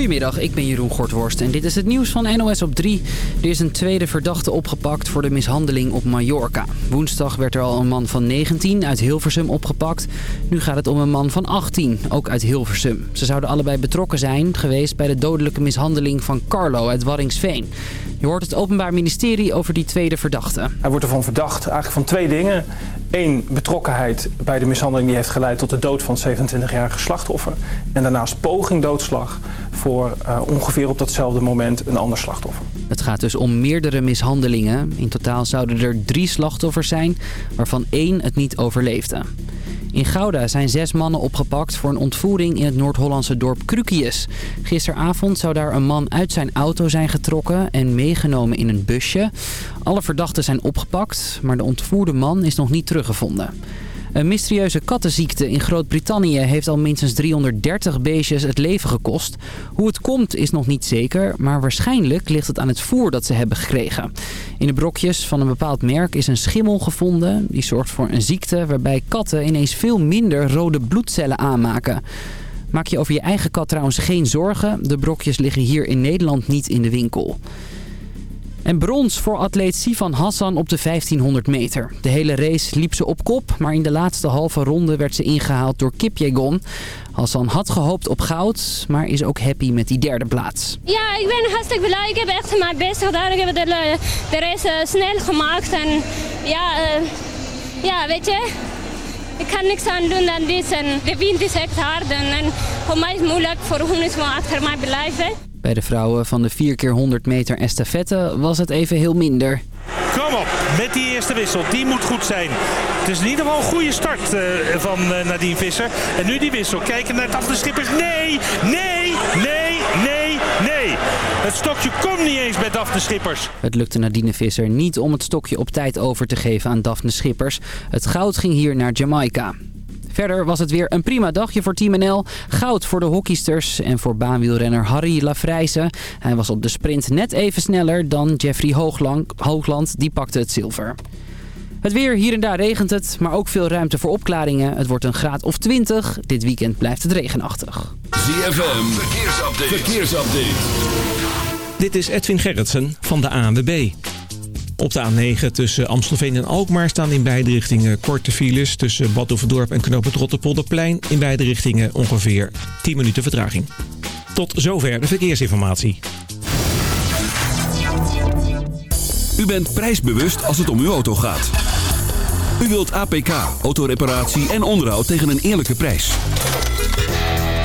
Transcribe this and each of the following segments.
Goedemiddag, ik ben Jeroen Gortworst en dit is het nieuws van NOS op 3. Er is een tweede verdachte opgepakt voor de mishandeling op Mallorca. Woensdag werd er al een man van 19 uit Hilversum opgepakt. Nu gaat het om een man van 18, ook uit Hilversum. Ze zouden allebei betrokken zijn geweest bij de dodelijke mishandeling van Carlo uit Warringsveen. Je hoort het Openbaar Ministerie over die tweede verdachte. Hij wordt ervan verdacht eigenlijk van twee dingen. Eén, betrokkenheid bij de mishandeling die heeft geleid tot de dood van het 27-jarige slachtoffer. En daarnaast poging doodslag voor uh, ongeveer op datzelfde moment een ander slachtoffer. Het gaat dus om meerdere mishandelingen. In totaal zouden er drie slachtoffers zijn, waarvan één het niet overleefde. In Gouda zijn zes mannen opgepakt voor een ontvoering in het Noord-Hollandse dorp Krukius. Gisteravond zou daar een man uit zijn auto zijn getrokken en meegenomen in een busje. Alle verdachten zijn opgepakt, maar de ontvoerde man is nog niet teruggevonden. Een mysterieuze kattenziekte in Groot-Brittannië heeft al minstens 330 beestjes het leven gekost. Hoe het komt is nog niet zeker, maar waarschijnlijk ligt het aan het voer dat ze hebben gekregen. In de brokjes van een bepaald merk is een schimmel gevonden. Die zorgt voor een ziekte waarbij katten ineens veel minder rode bloedcellen aanmaken. Maak je over je eigen kat trouwens geen zorgen. De brokjes liggen hier in Nederland niet in de winkel. En brons voor atleet Sivan Hassan op de 1500 meter. De hele race liep ze op kop, maar in de laatste halve ronde werd ze ingehaald door Kipjegon. Hassan had gehoopt op goud, maar is ook happy met die derde plaats. Ja, ik ben hartstikke blij. Ik heb echt mijn best gedaan. Ik heb de, de race snel gemaakt. En ja, uh, ja, weet je, ik kan niks aan doen dan dit. En de wind is echt hard. En, voor mij is het moeilijk, voor hun is het achter mij blijven. Bij de vrouwen van de 4x100 meter estafette was het even heel minder. Kom op, met die eerste wissel. Die moet goed zijn. Het is in ieder geval een goede start uh, van uh, Nadine Visser. En nu die wissel. Kijken naar Daphne Schippers. Nee, nee, nee, nee, nee. Het stokje komt niet eens bij Daphne Schippers. Het lukte Nadine Visser niet om het stokje op tijd over te geven aan Daphne Schippers. Het goud ging hier naar Jamaica. Verder was het weer een prima dagje voor Team NL. Goud voor de hockeysters en voor baanwielrenner Harry Lafrijze. Hij was op de sprint net even sneller dan Jeffrey Hoogland. Hoogland die pakte het zilver. Het weer, hier en daar regent het, maar ook veel ruimte voor opklaringen. Het wordt een graad of 20. Dit weekend blijft het regenachtig. ZFM, verkeersupdate. verkeersupdate. Dit is Edwin Gerritsen van de ANWB. Op de A9 tussen Amstelveen en Alkmaar staan in beide richtingen korte files... tussen Badhoevedorp en Knoop het Rotterpolderplein. In beide richtingen ongeveer 10 minuten vertraging. Tot zover de verkeersinformatie. U bent prijsbewust als het om uw auto gaat. U wilt APK, autoreparatie en onderhoud tegen een eerlijke prijs.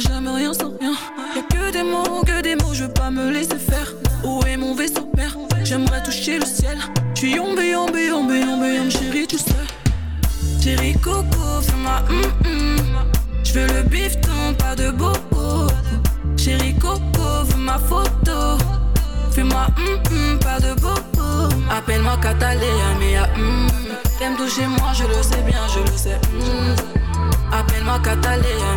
jamais rien sans rien. Y'a que des mots, que des mots, je veux pas me laisser faire. Où est mon vaisseau père J'aimerais toucher le ciel. J'suis yombe, yombe, yombe, yombe, yombe, chérie, tu sais. Chérie Coco, fais-moi hum hum. J'veux le bifton, pas de bobo. Chérie Coco, veux ma photo. Fais-moi hum hum, pas de bobo. Appelle-moi Catalina, mea hum. hum. T'aimes toucher moi, je le sais bien, je le sais. Hum. Appelle-moi Catalina,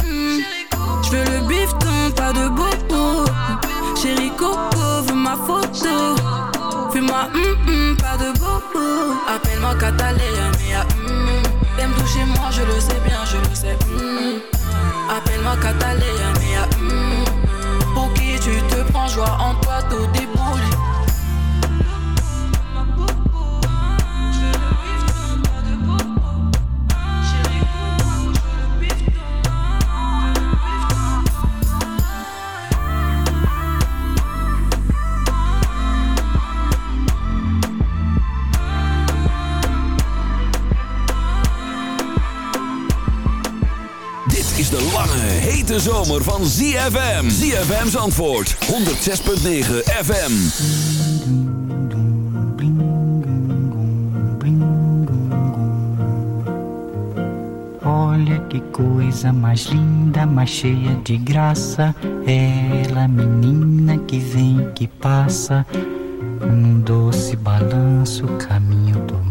Mm, pas de boubou. Appelle-moi Catalina, mea, mm. T'aimes toucher moi, je le sais bien, je le sais. Mm. Appelle-moi Catalina, mea. Mm. Pour qui tu te prends joie en zomer van ZFM. ZFM's antwoord 106.9 FM. Olha que coisa mais linda, mais cheia de graça. Ela, menina que vem, que passa, num doce balanço, caminho do mar.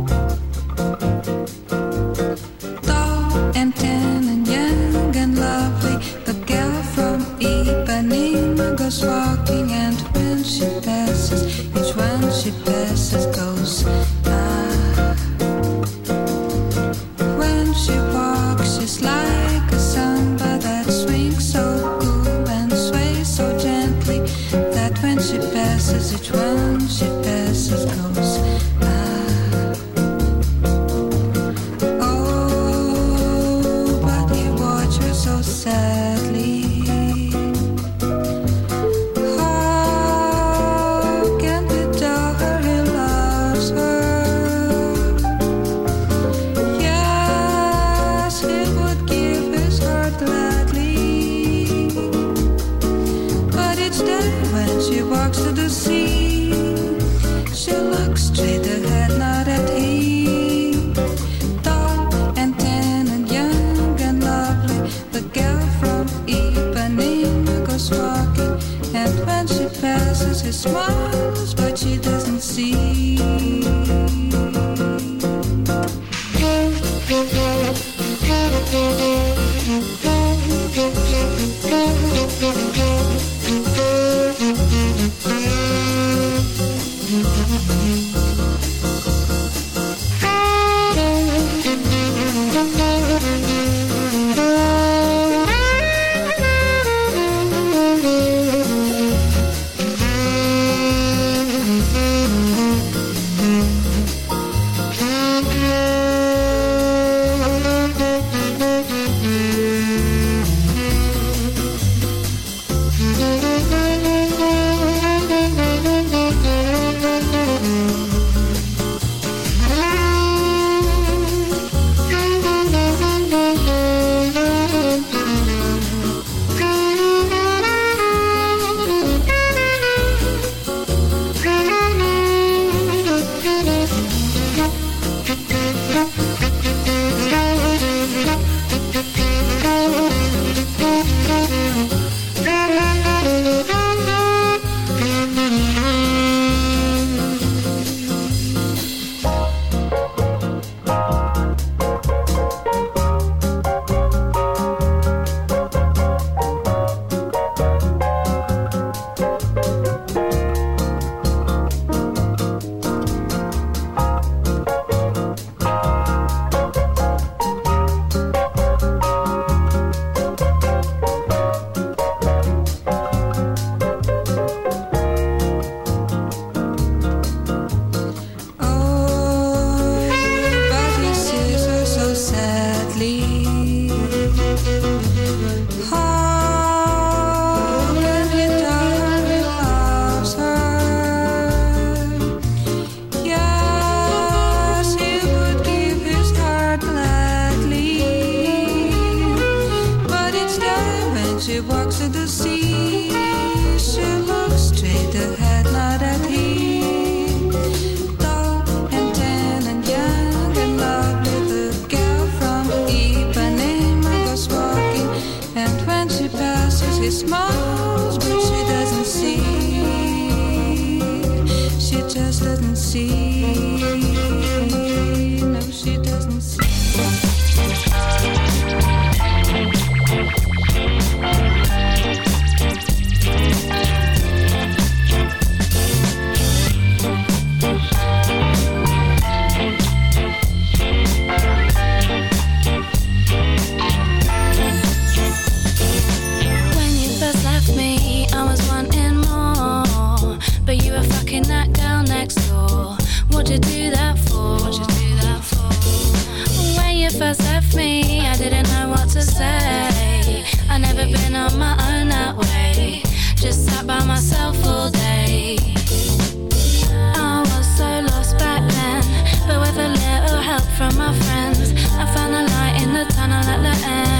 just left me. I didn't know what to say. I never been on my own that way. Just sat by myself all day. I was so lost back then, but with a little help from my friends, I found a light in the tunnel at the end.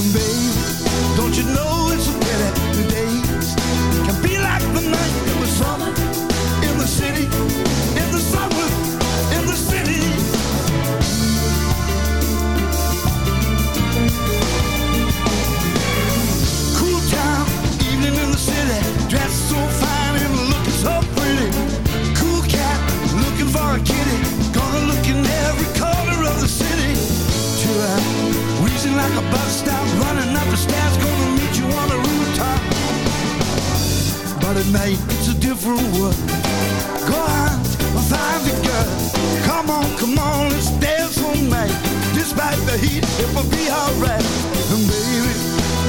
baby. mate, it's a different world. Go on, and find a girl. Come on, come on, let's dance all night. Despite the heat, it will be alright. And baby,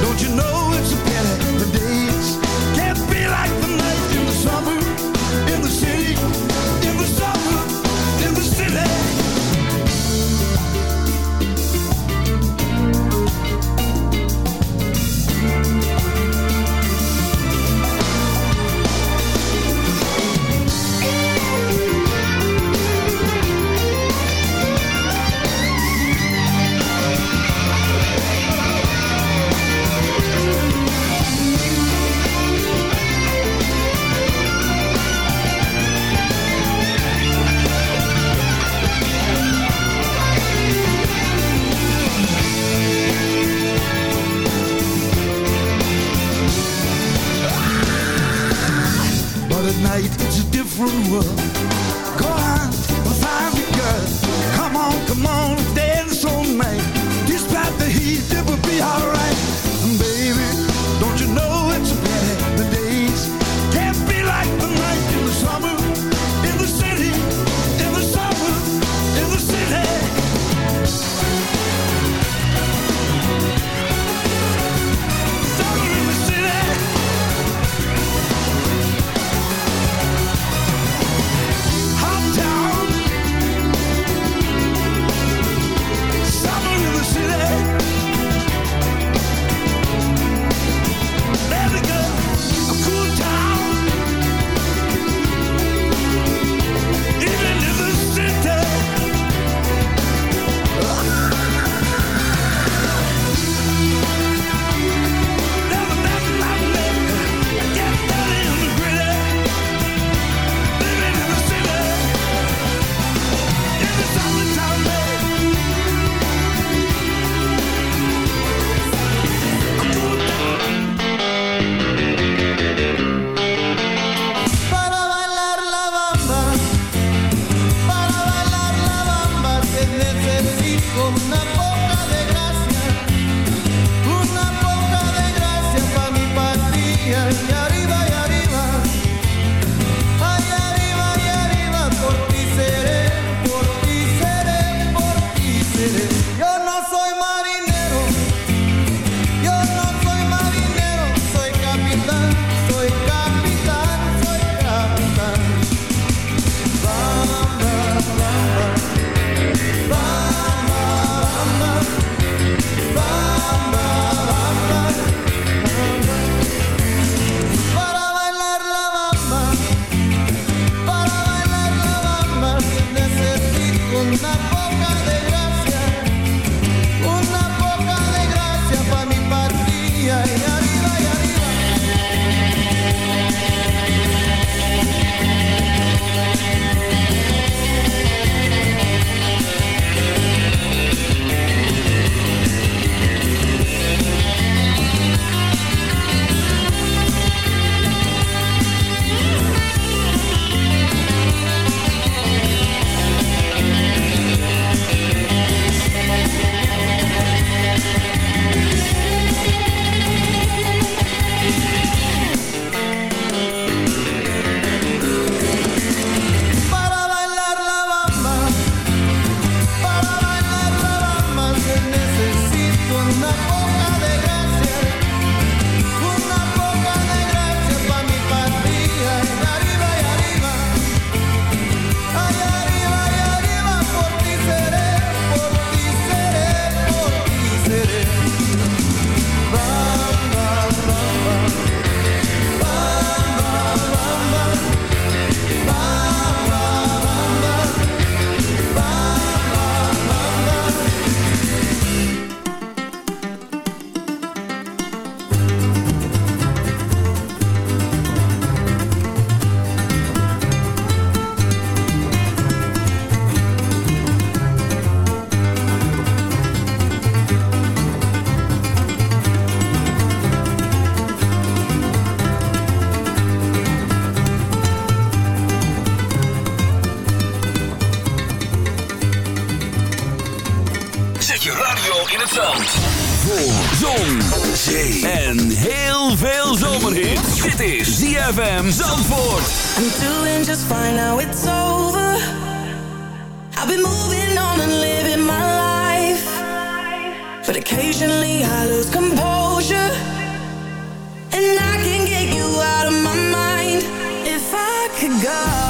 don't you know it's a pity the days can't be like the night in the summer. cruel ZFM Zandvoort. I'm doing just fine now, it's over. I've been moving on and living my life. But occasionally I lose composure. And I can get you out of my mind if I could go.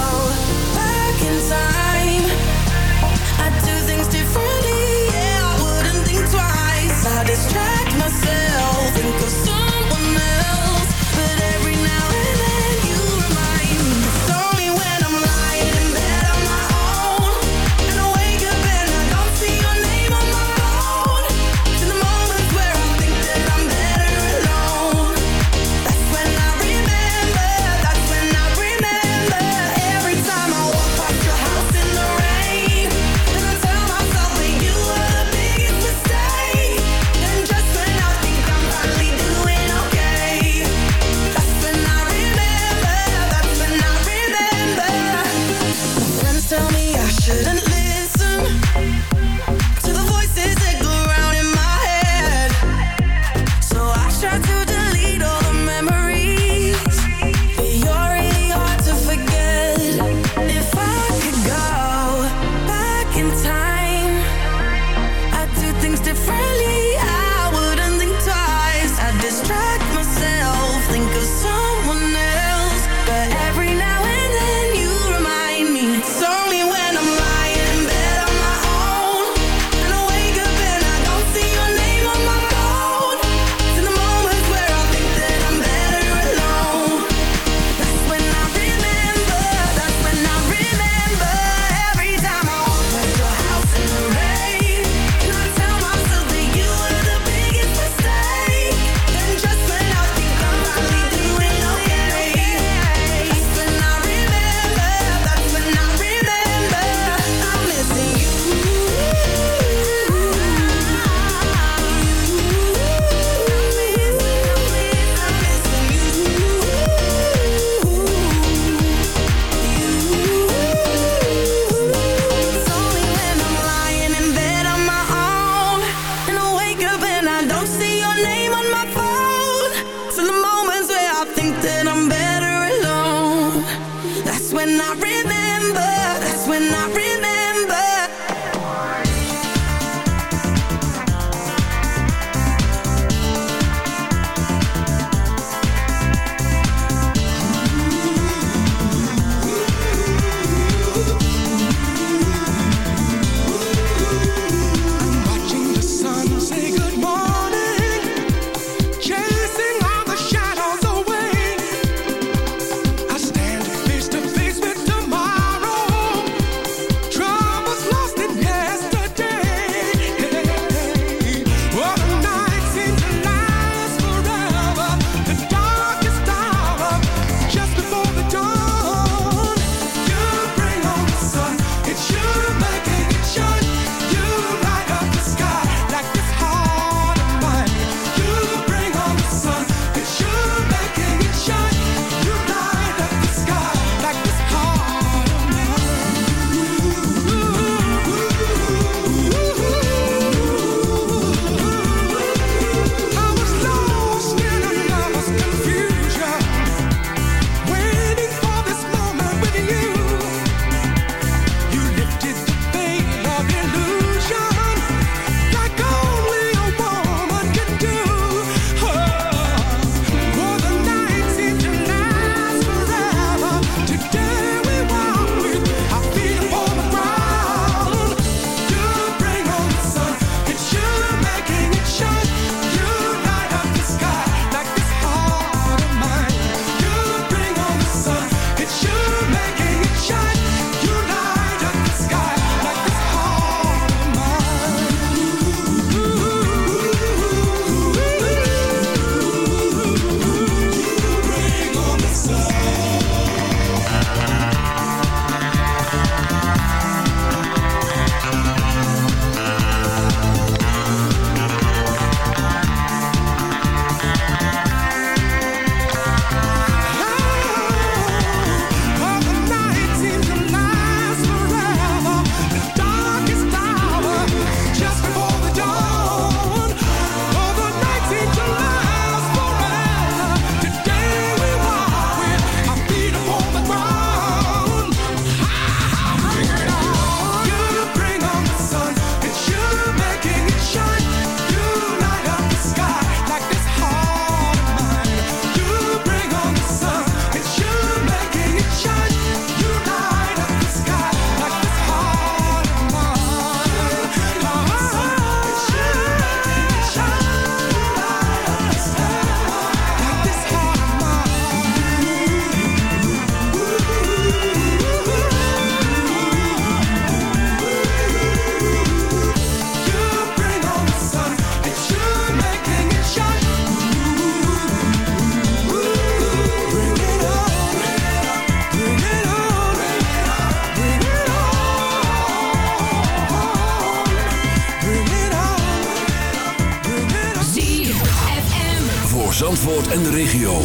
Zandvoort en de regio.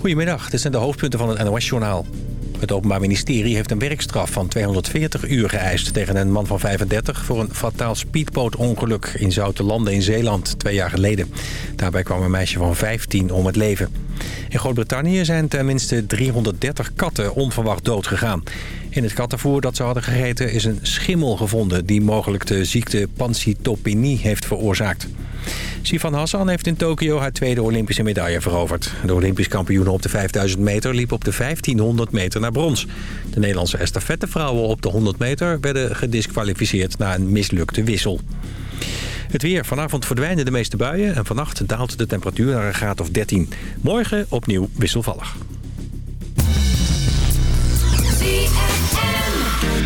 Goedemiddag, dit zijn de hoofdpunten van het NOS-journaal. Het Openbaar Ministerie heeft een werkstraf van 240 uur geëist... tegen een man van 35 voor een fataal speedbootongeluk... in Zoutelanden in Zeeland twee jaar geleden. Daarbij kwam een meisje van 15 om het leven. In Groot-Brittannië zijn tenminste 330 katten onverwacht doodgegaan. In het kattenvoer dat ze hadden gegeten is een schimmel gevonden... die mogelijk de ziekte pancytopenie heeft veroorzaakt. Sifan Hassan heeft in Tokio haar tweede Olympische medaille veroverd. De Olympisch kampioen op de 5000 meter liep op de 1500 meter naar brons. De Nederlandse estafettevrouwen op de 100 meter werden gedisqualificeerd na een mislukte wissel. Het weer. Vanavond verdwijnen de meeste buien en vannacht daalt de temperatuur naar een graad of 13. Morgen opnieuw wisselvallig.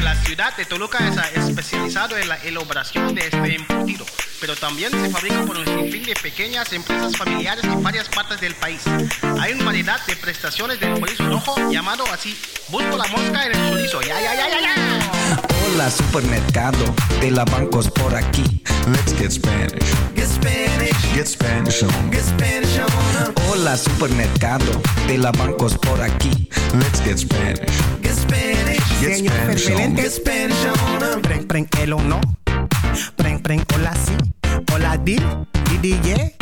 La ciudad de Toluca es especializado en la elaboración de este embutido, pero también se fabrica por un sinfín de pequeñas empresas familiares en varias partes del país. Hay una variedad de prestaciones del chorizo rojo llamado así. Busco la mosca en el chorizo. ¡Ya, ya, ya, ya, ya! Hola supermercado, de la bancos por aquí. Let's get Spanish. Get Spanish. Get Spanish on. Get Spanish on. Hola supermercado, de la bancos por aquí. Let's get Spanish. Get Spanish. Get Spanish on. Get Spanish on. Preng, preng, el o no. Preng, preng, hola si. Hola di, di, di, yeah.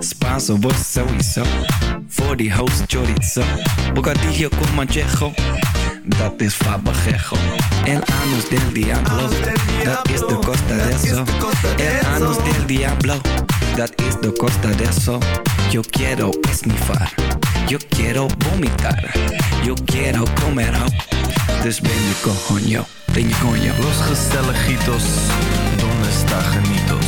Spanso, vos sowieso. Voor die host chorizo. Bocadillo con manchejo. Dat is fabajejo. El anus del diablo. Dat is de costa de eso. El anus del diablo. Dat is de costa de eso. Yo quiero esnifar. Yo quiero vomitar. Yo quiero comer ho. Dus ben je coño. Ben je coño. Los gezelligitos, donde está genitos?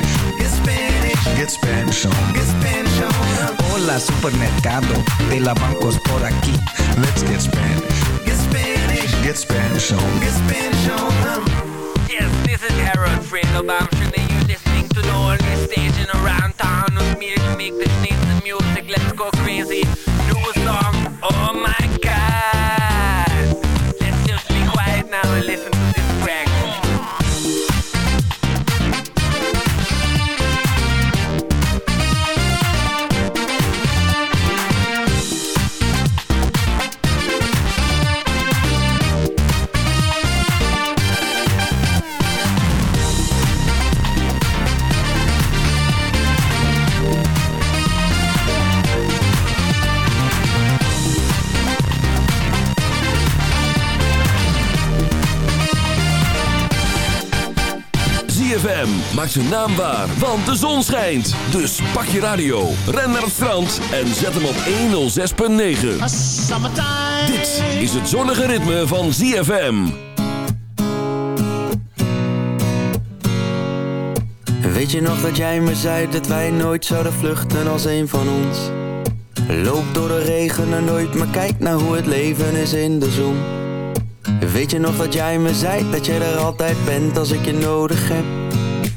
Get Spanish. Get Spanish on. Get Spanish on. Hola supermercado, de la bancos por aquí. Let's get Spanish. Get Spanish. Get Spanish on. Get Spanish on. Yes, this is Harold Fredo. I'm sure you're listening to the only station around town with me to make the sneeze music. Let's go crazy. Do a song. Oh my god. Let's just be quiet now and listen to this ZFM maakt zijn naam waar, want de zon schijnt. Dus pak je radio, ren naar het strand en zet hem op 106.9. Dit is het zonnige ritme van ZFM. Weet je nog dat jij me zei dat wij nooit zouden vluchten als een van ons? Loop door de regen en nooit, maar kijk naar hoe het leven is in de zon. Weet je nog dat jij me zei dat jij er altijd bent als ik je nodig heb?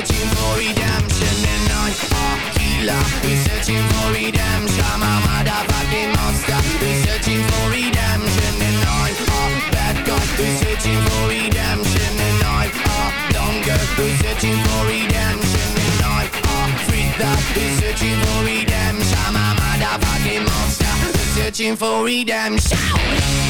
Searching for redemption And I'm a healer who's searching for redemption. I'm a motherfucking monster. Who's searching for redemption And I'm a bad guy. Who's searching for redemption And I'm a dumb who's searching for redemption And I'm a freak who's searching for redemption. I'm a motherfucking monster. Who's searching for redemption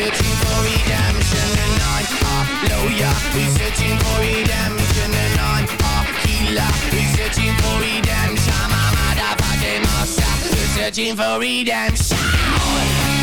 searching for redemption and I'm a lawyer who's searching for redemption and I'm a healer who's searching for redemption. I'm a motherfucking monster who's searching for redemption.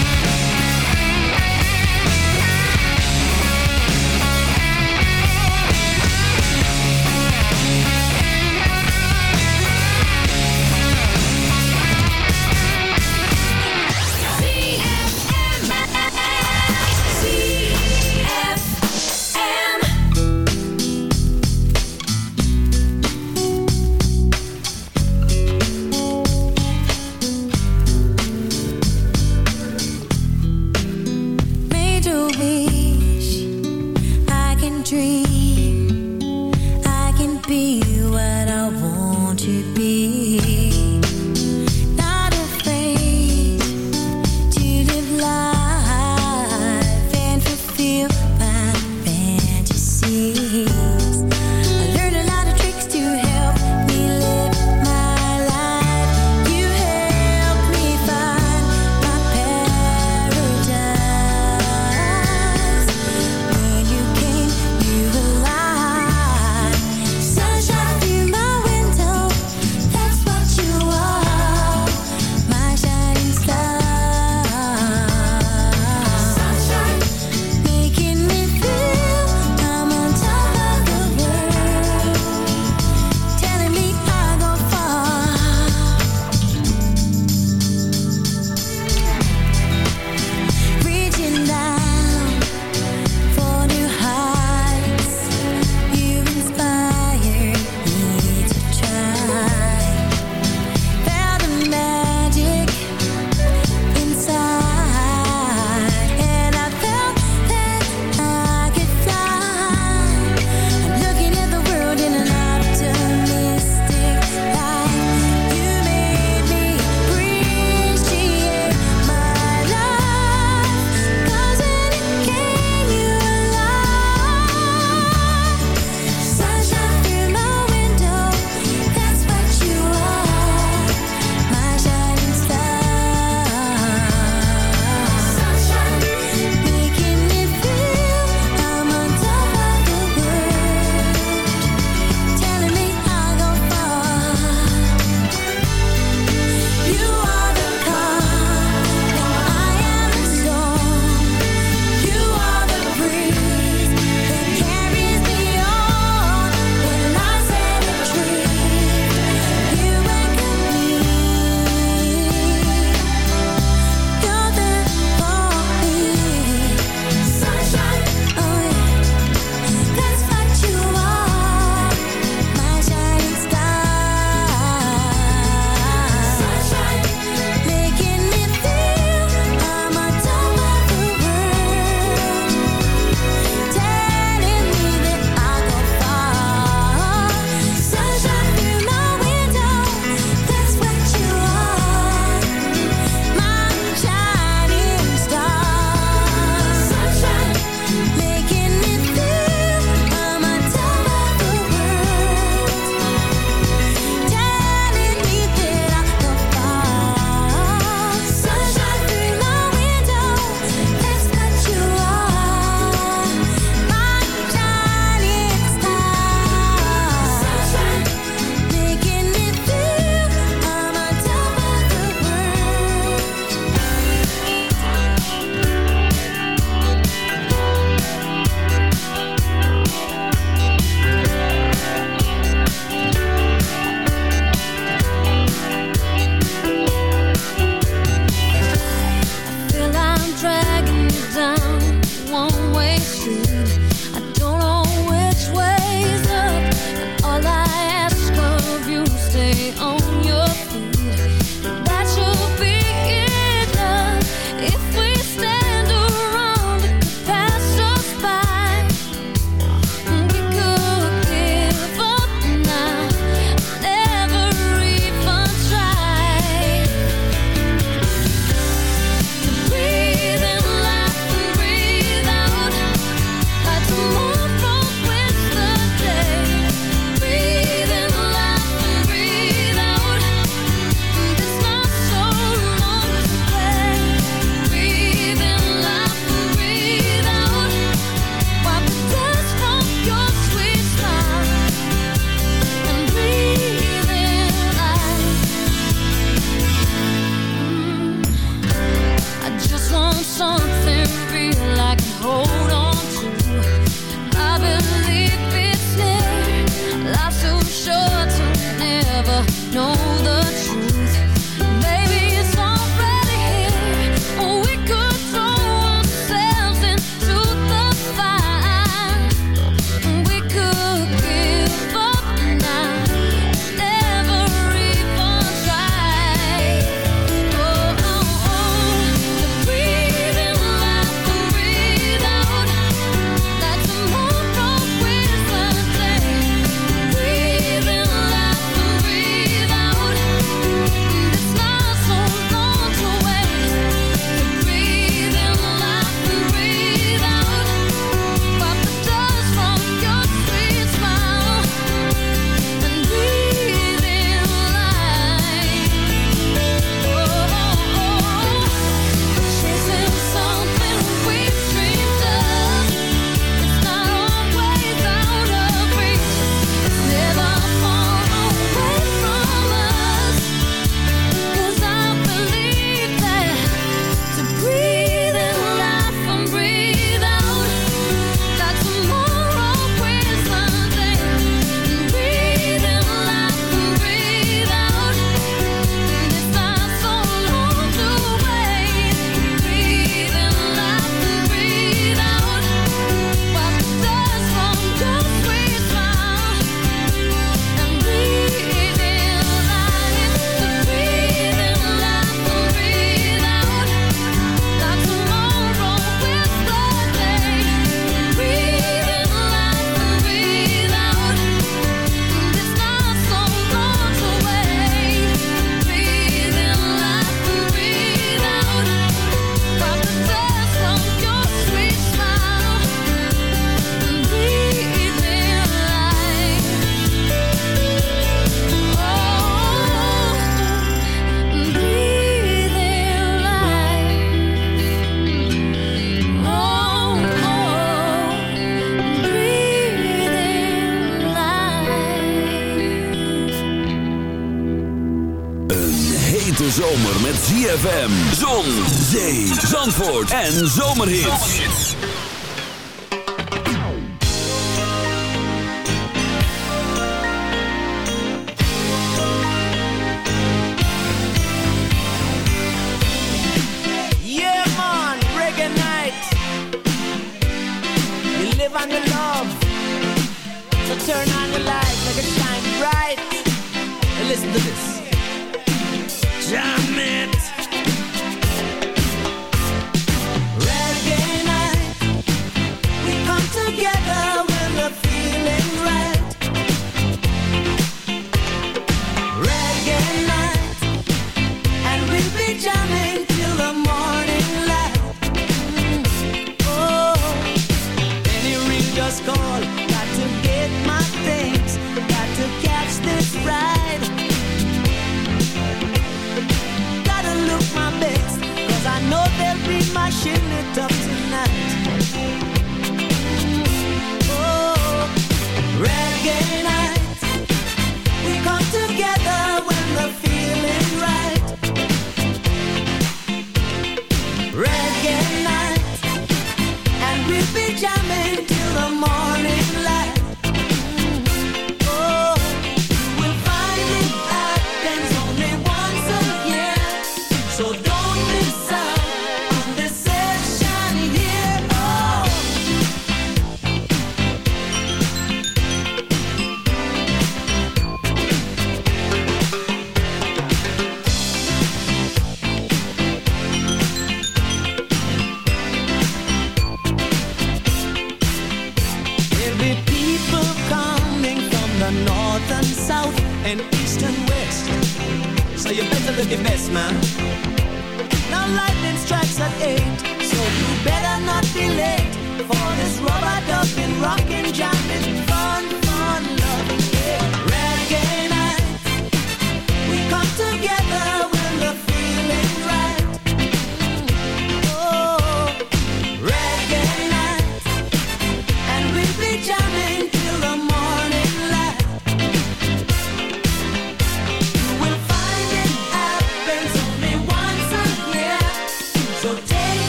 en zomerhits.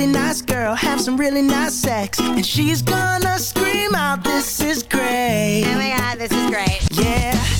really nice girl, have some really nice sex, and she's gonna scream out, "This is great!" Oh my god, this is great! Yeah.